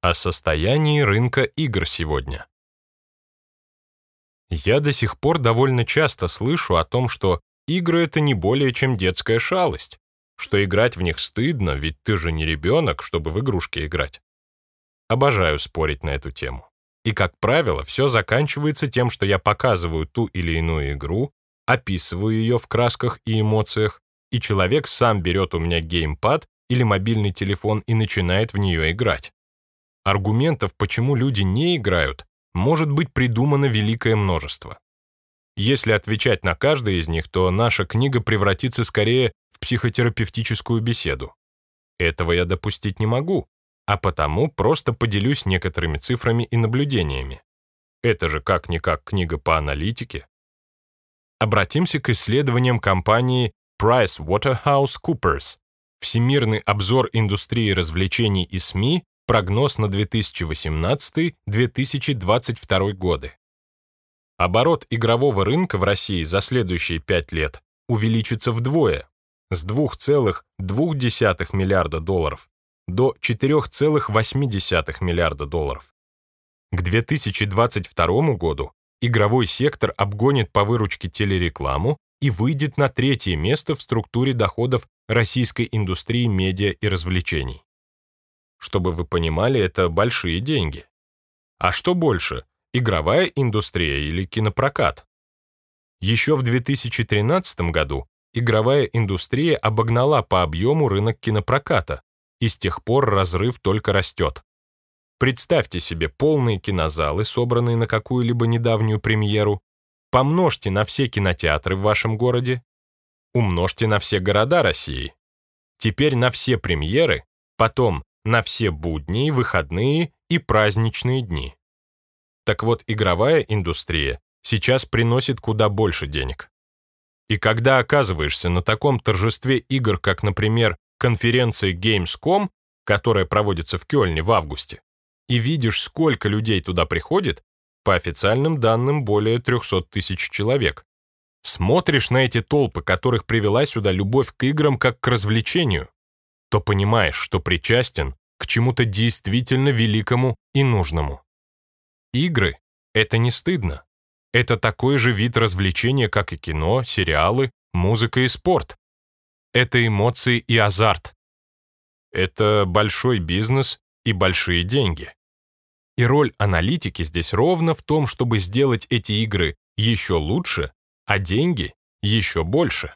О состоянии рынка игр сегодня. Я до сих пор довольно часто слышу о том, что игры — это не более чем детская шалость, что играть в них стыдно, ведь ты же не ребенок, чтобы в игрушки играть. Обожаю спорить на эту тему. И, как правило, все заканчивается тем, что я показываю ту или иную игру, описываю ее в красках и эмоциях, и человек сам берет у меня геймпад или мобильный телефон и начинает в нее играть. Аргументов, почему люди не играют, может быть придумано великое множество. Если отвечать на каждый из них, то наша книга превратится скорее в психотерапевтическую беседу. Этого я допустить не могу, а потому просто поделюсь некоторыми цифрами и наблюдениями. Это же как-никак книга по аналитике. Обратимся к исследованиям компании PricewaterhouseCoopers. Всемирный обзор индустрии развлечений и СМИ Прогноз на 2018-2022 годы. Оборот игрового рынка в России за следующие 5 лет увеличится вдвое, с 2,2 миллиарда долларов до 4,8 миллиарда долларов. К 2022 году игровой сектор обгонит по выручке телерекламу и выйдет на третье место в структуре доходов российской индустрии медиа и развлечений. Чтобы вы понимали, это большие деньги. А что больше, игровая индустрия или кинопрокат? Еще в 2013 году игровая индустрия обогнала по объему рынок кинопроката, и с тех пор разрыв только растет. Представьте себе полные кинозалы, собранные на какую-либо недавнюю премьеру, помножьте на все кинотеатры в вашем городе, умножьте на все города России. Теперь на все премьеры, потом на все будни, выходные и праздничные дни. Так вот, игровая индустрия сейчас приносит куда больше денег. И когда оказываешься на таком торжестве игр, как, например, конференция Gamescom, которая проводится в Кёльне в августе, и видишь, сколько людей туда приходит, по официальным данным более 300 тысяч человек, смотришь на эти толпы, которых привела сюда любовь к играм как к развлечению, то понимаешь, что причастен к чему-то действительно великому и нужному. Игры — это не стыдно. Это такой же вид развлечения, как и кино, сериалы, музыка и спорт. Это эмоции и азарт. Это большой бизнес и большие деньги. И роль аналитики здесь ровно в том, чтобы сделать эти игры еще лучше, а деньги еще больше.